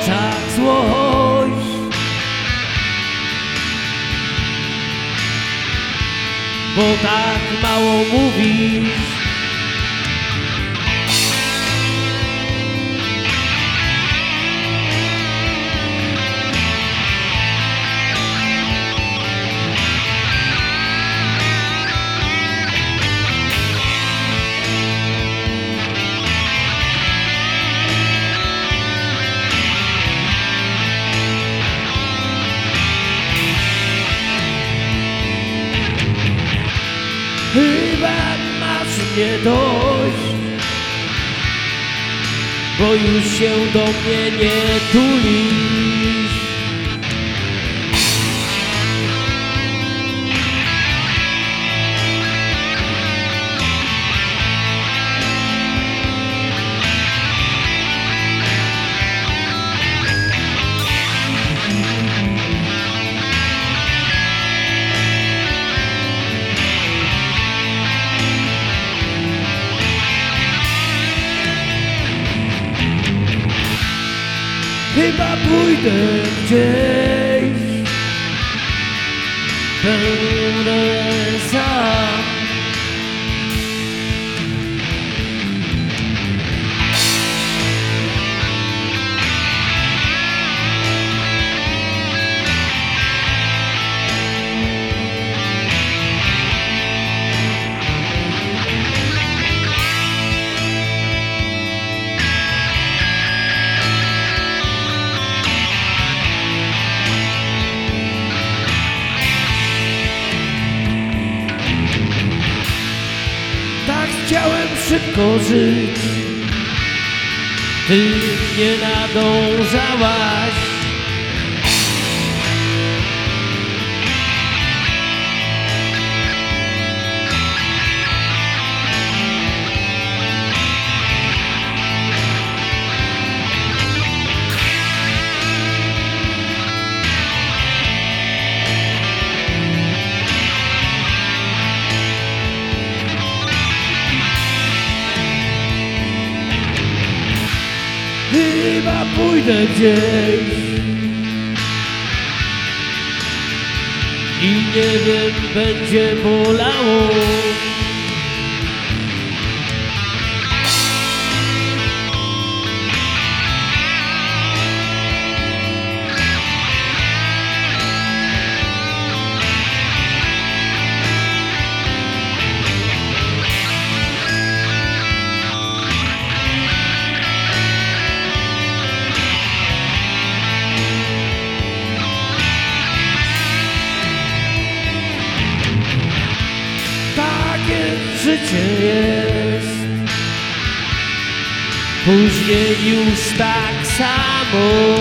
oczach złość. Bo tak mało mówisz Chyba masz mnie dość Bo już się do mnie nie tulisz Chyba pójdę gdzieś. Będę chciałem szybko żyć. Ty nie nadążałaś Chyba pójdę gdzieś. I nie wiem, będzie bolało życie jest. Później już tak samo